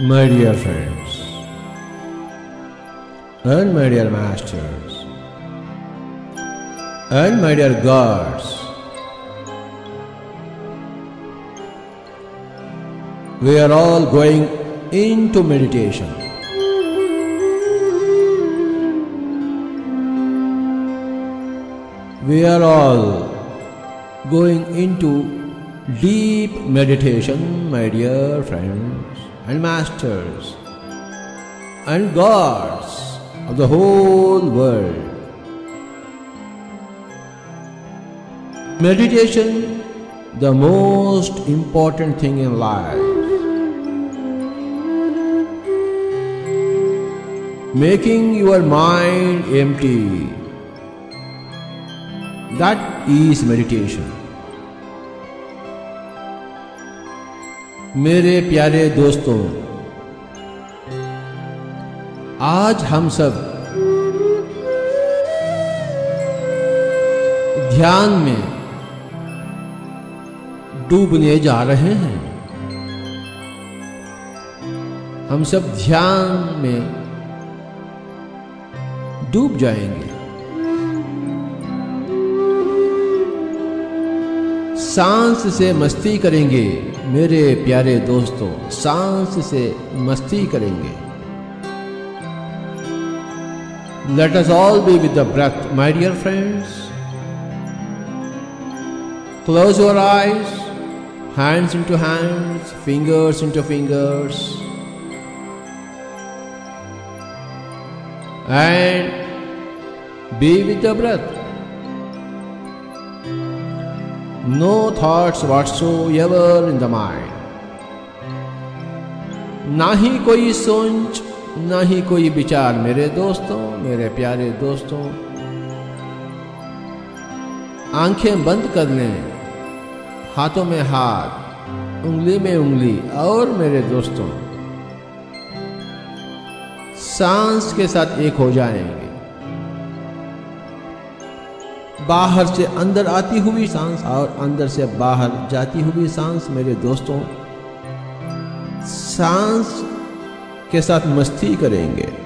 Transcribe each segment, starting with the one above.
My dear friends, and my dear masters, and my dear gods, we are all going into meditation. We are all going into deep meditation, my dear friends and masters and gods of the whole world. Meditation, the most important thing in life. Making your mind empty. That is meditation. मेरे प्यारे दोस्तों, आज हम सब ध्यान में डूबने जा रहे हैं। हम सब ध्यान में डूब जाएँगे। सांस से मस्ती करेंगे मेरे प्यारे दोस्तों सांस से मस्ती करेंगे। Let us all be with the breath my dear friends close your eyes hands into hands, fingers into fingers, and be with the breath. No thoughts whatsoever in the mind. ना ही कोई सोच ना ही कोई विचार मेरे दोस्तों, मेरे प्यारे दोस्तों आँखें बंद कर लें, हाथों में हाथ, उंगली में उंगली और मेरे दोस्तों, सांस के साथ एक हो जाएँगे बाहर से अंदर आती हुई सांस और अंदर से बाहर जाती हुई सांस, मेरे दोस्तों। सांस के साथ मस्ती करेंगे।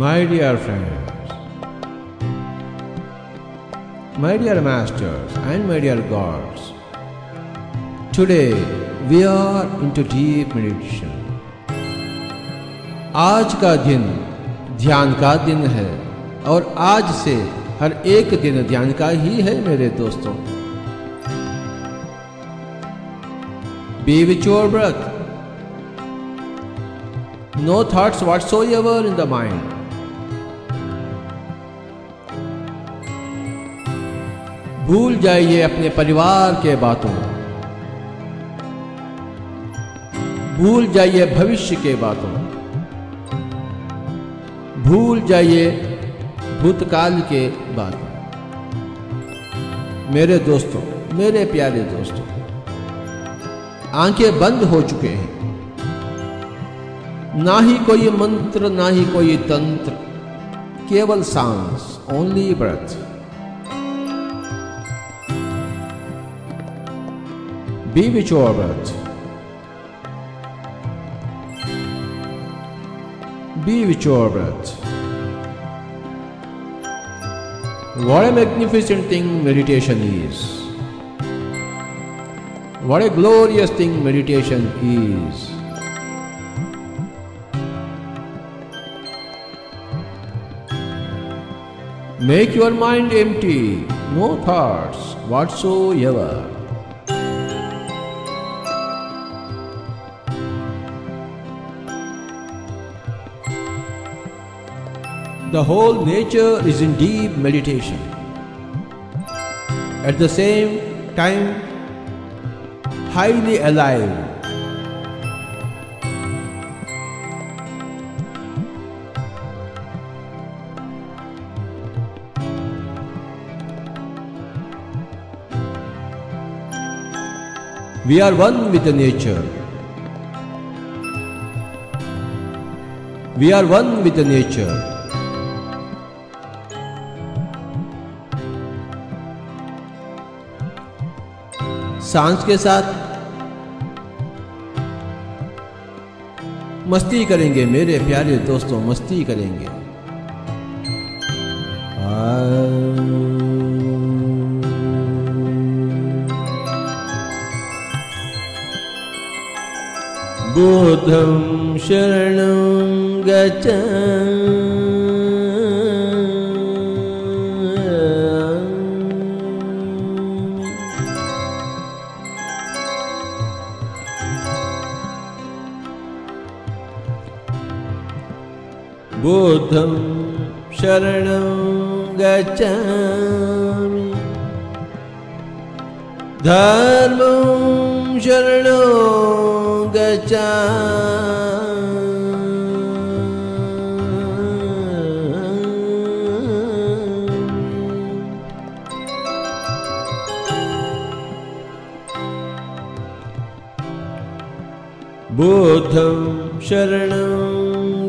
My dear friends, my dear masters, and my dear gods, today we are into deep meditation. आज का दिन ध्यान का दिन है और आज से हर एक दिन ध्यान का ही है मेरे दोस्तों Be with your breath. No thoughts whatsoever in the mind. भूल जाइए अपने परिवार के बातों भूल जाइए भविष्य के बातों भूल जाइए भूतकाल के बातों मेरे दोस्तों, मेरे प्यारे दोस्तों, आँखें बंद हो चुके हैं। ना ही कोई मंत्र, ना ही कोई तंत्र, केवल सांस only breath Be with your breath. Be with your breath. What a magnificent thing meditation is. What a glorious thing meditation is. Make your mind empty, no thoughts whatsoever. The whole nature is in deep meditation. At the same time, highly alive. We are one with the nature. We are one with the nature. सांस के साथ मस्ती करेंगे मेरे प्यारे दोस्तों मस्ती करेंगे। बुद्धं शरण गच्छ बुद्धं शरणं गच्छामि। धर्मं शरणो गच्छामि। बुद्धं शरणं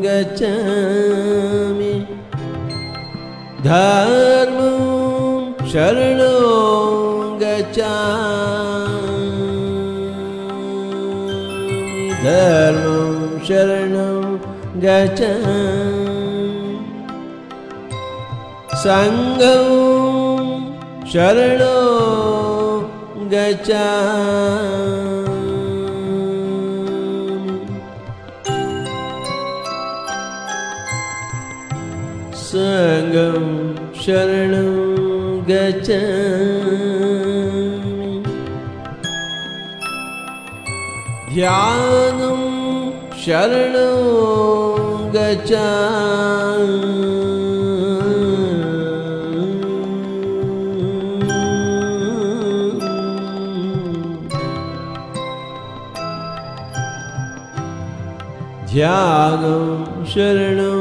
गच्छामि। धर्मं शरणो गच्छामि। धर्मं शरणं गच्छामि। सङ्गं शरणो गच्छामि सङ्गं शरणं गच्छामि ध्यानं शरणं गच्छामि ध्यानं शरणं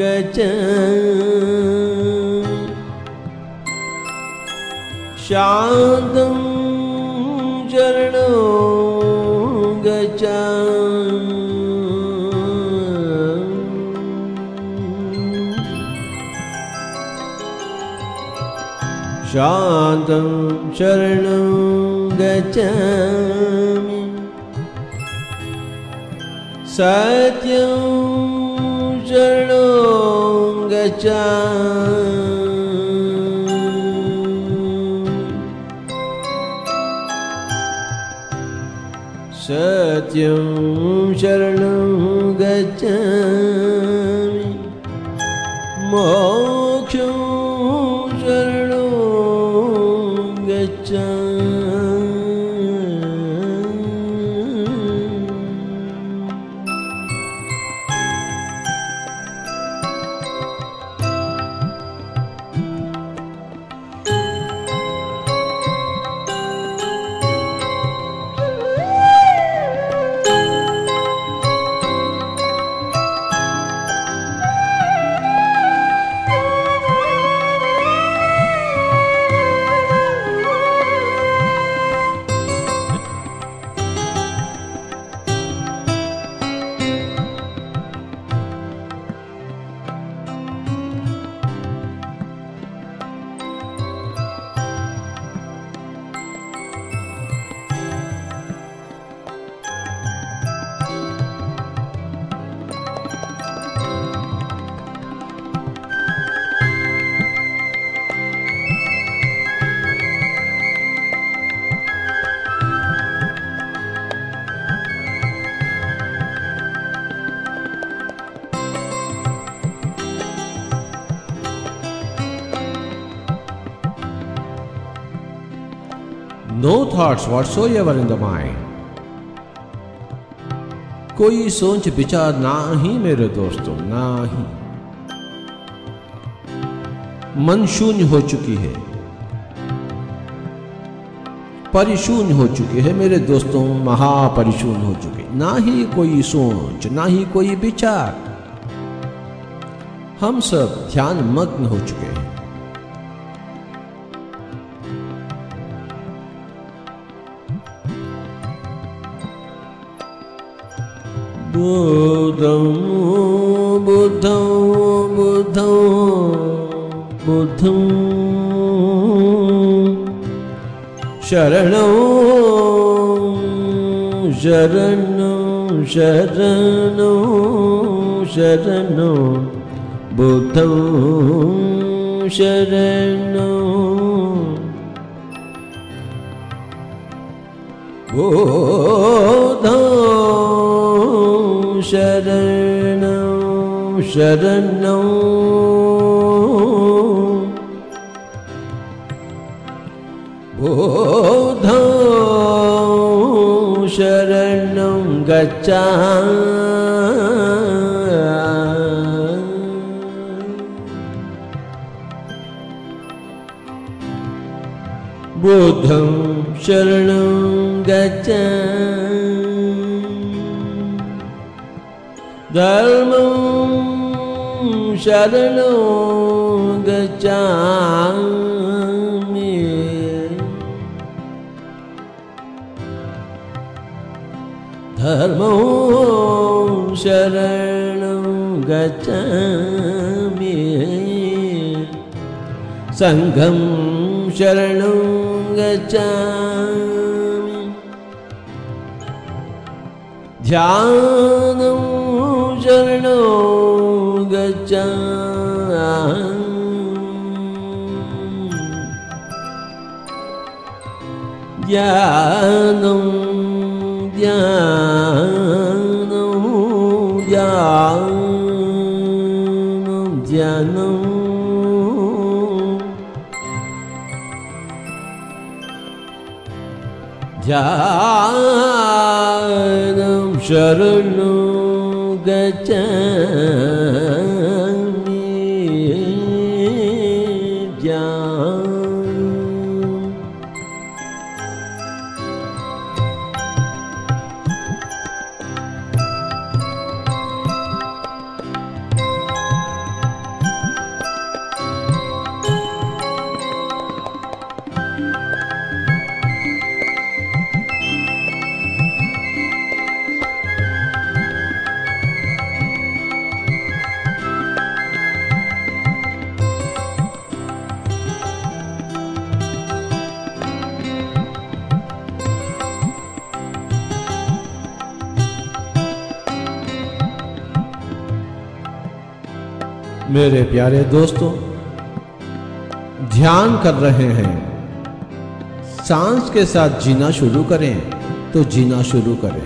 गच्छ शान्तं शरणं गच्छ शान्तं शरणं गच्छामि सत्यं शरणो च सत्यं शर No thoughts whatsoever in the mind. कोई सोच विचार ना ही मेरे दोस्तों ना ही मन शून्य हो चुकी है। परिशून्य हो चुके हैं मेरे दोस्तों, महापरिशून्य हो चुके। ना ही कोई सोच ना ही कोई विचार। हम सब ध्यान मग्न हो चुके हैं। बुद्धं बुद्धं बुद्धं बुद्धं शरणं शरणं शरणं शरणं बुद्धं शरणं बुद्धं शरणं शरणं बुद्धं शरणं गच्छा बुद्धं शरणं गच्छ धर्मं शरणं गच्छामि। धर्मं शरणं गच्छामि सङ्घं शरणं गच्छामि। ध्यानं शरणं ध्यानं ध्यानम् ध्यानं शरणं गच मेरे प्यारे दोस्तों, ध्यान कर रहे हैं। सांस के साथ जीना शुरू करें तो जीना शुरू करें।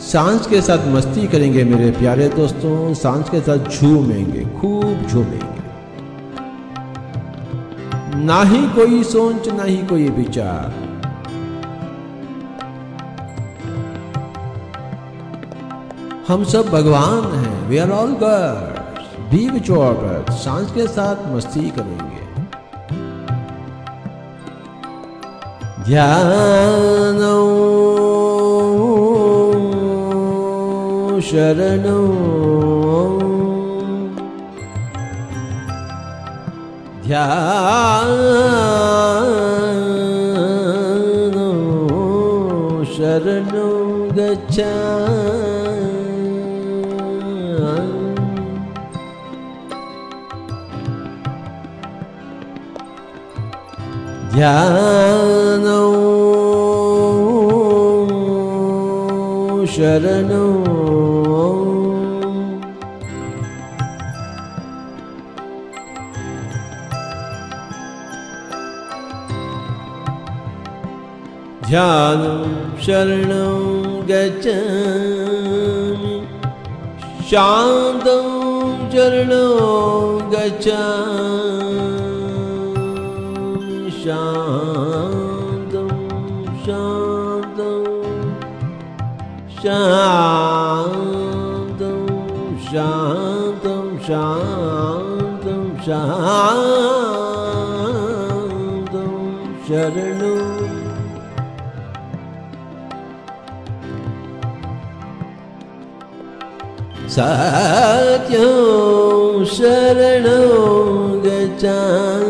सांस के साथ मस्ती करेंगे मेरे प्यारे दोस्तों, सांस के साथ झूमेंगे, खूब झूमेंगे। ना ही कोई सोच, ना ही कोई विचार। हम सब भगवान हैं। We are all girls be which सांस के साथ मस्ती करेंगे। ध्यान शरण। ध्यान शरण गच्छा ध्यानं शरणं। ध्यानं शरणं गच्छामि। शान्तं शरणं गच्छामि। şadım şadım şadım şadım şaranım Satyam şaranım geçan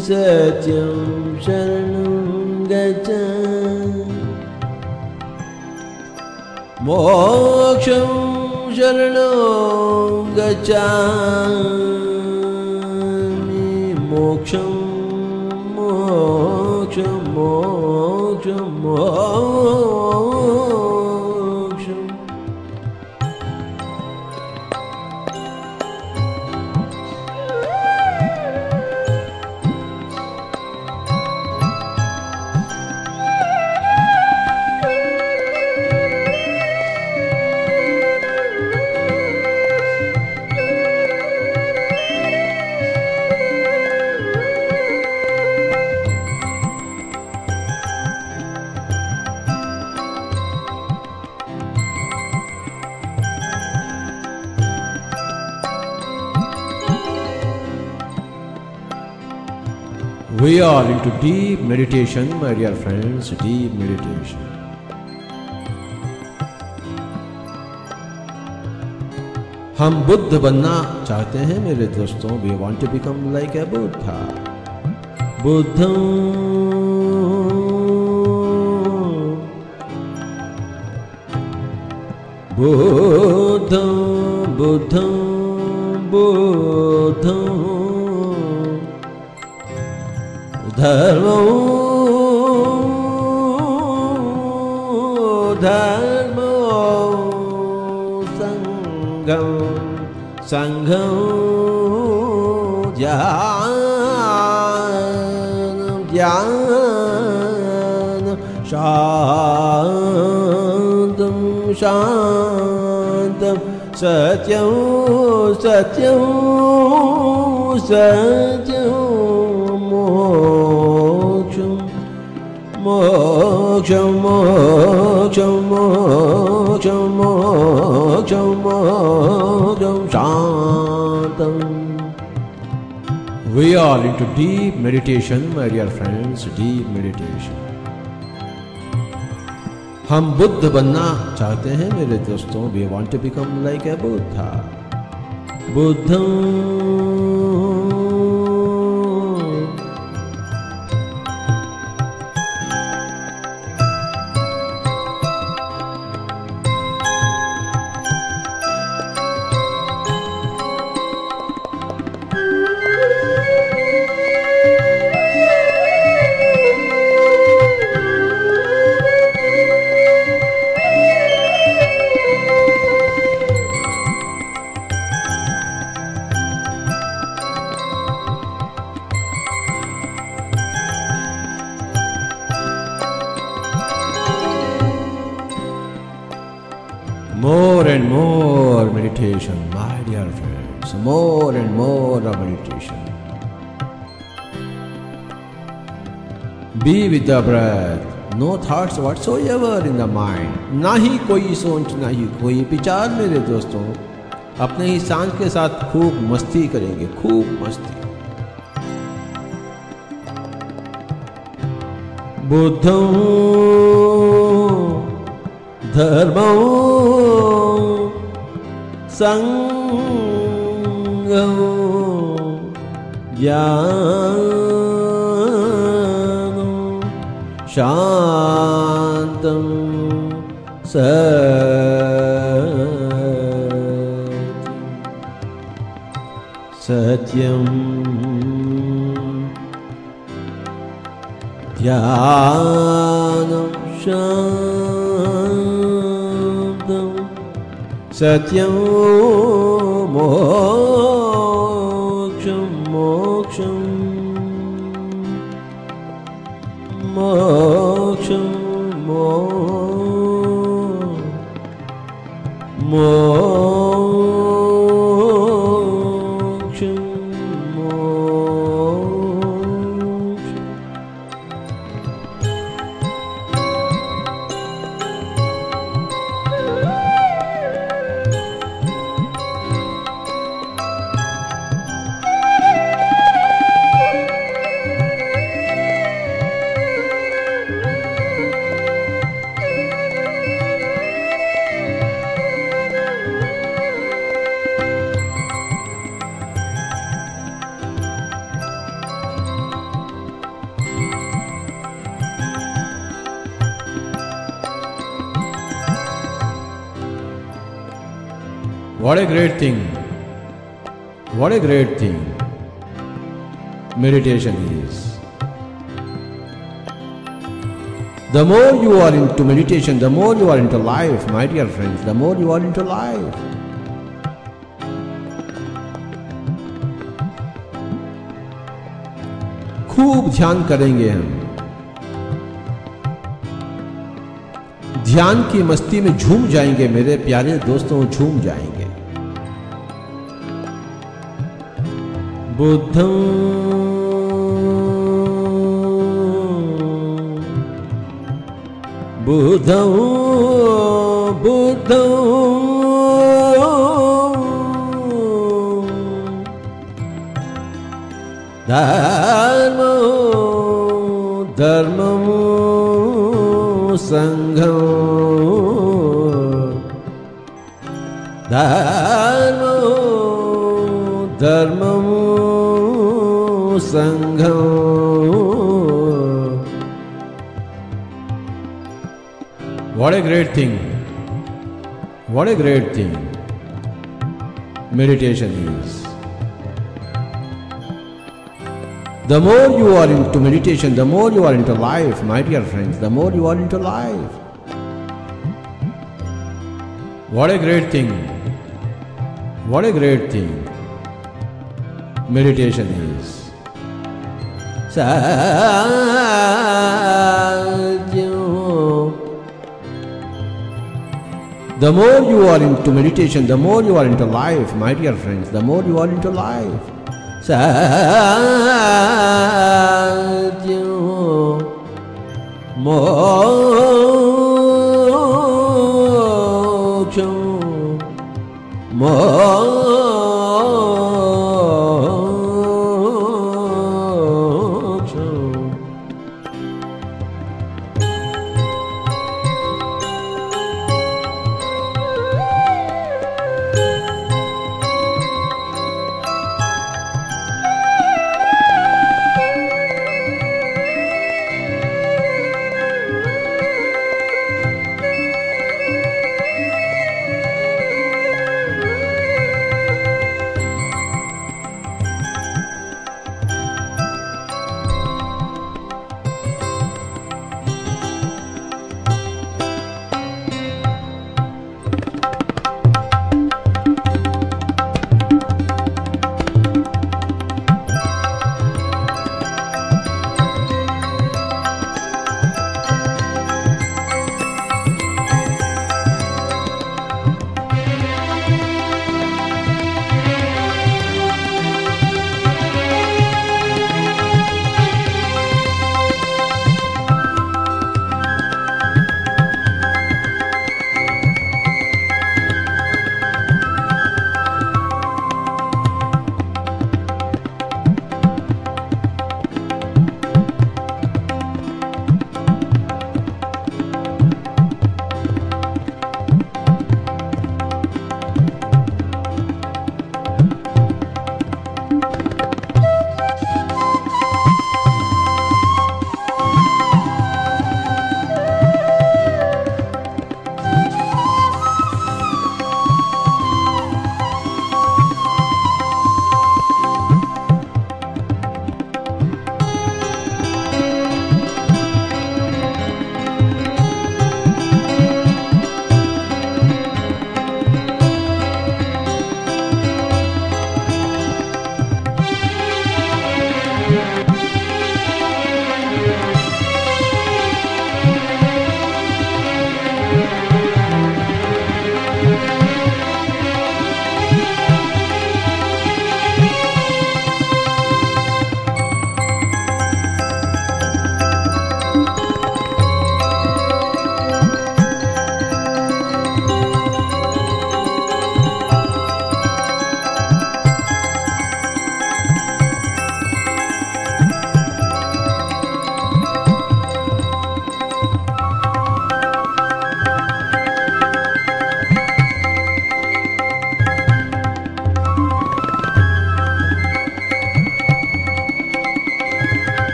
Satyam şaranım मोक्षं शरणं गच्छामि। मोक्षं मोक्षं मोक्षं मोक्षम् Are into deep meditation, my dear friends, deep meditation. हम बुद्ध बनना चाहते हैं मेरे दोस्तों we want to become like a Buddha बुद्धं बुद्धं बुद्धं बुद्धं धर्मो शान्तं शान्तं सत्यं सत्यं सत्यं We are into deep meditation, my dear friends, deep meditation. हम बुद्ध बनना चाहते हैं मेरे दोस्तों we want to become like a Buddha बुद्धं meditation. Be with the breath, no thoughts whatsoever in the mind. ना ही कोई सोच ना ही कोई विचार मेरे दोस्तों अपने ही सांस के साथ खूब मस्ती करेंगे खूब मस्ती बुद्धं धर्मौ सङ्गौ ज्ञानं शान्तं सत्यं ध्यानं शान्तं सत्यं मोक्षं mochum mo mo a great thing! What a great thing meditation is. The more you are into meditation, the more you are into life, my dear friends, the more you are into life. खूब ध्यान करेंगे हम ध्यान की मस्ती में झूम जाएँगे मेरे प्यारे दोस्तों झूम जाएँगे बुद्धं। बुद्धं बुद्धं। धर्मो धर्मं सङ्घं धर्मो धर्मं सङ्घं What a great thing! What a great thing meditation is. The more you are into meditation, the more you are into life, my dear friends, the more you are into life. What a great thing! What a great thing meditation is. The more you are into meditation, the more you are into life, my dear friends, the more you are into life. Moksha.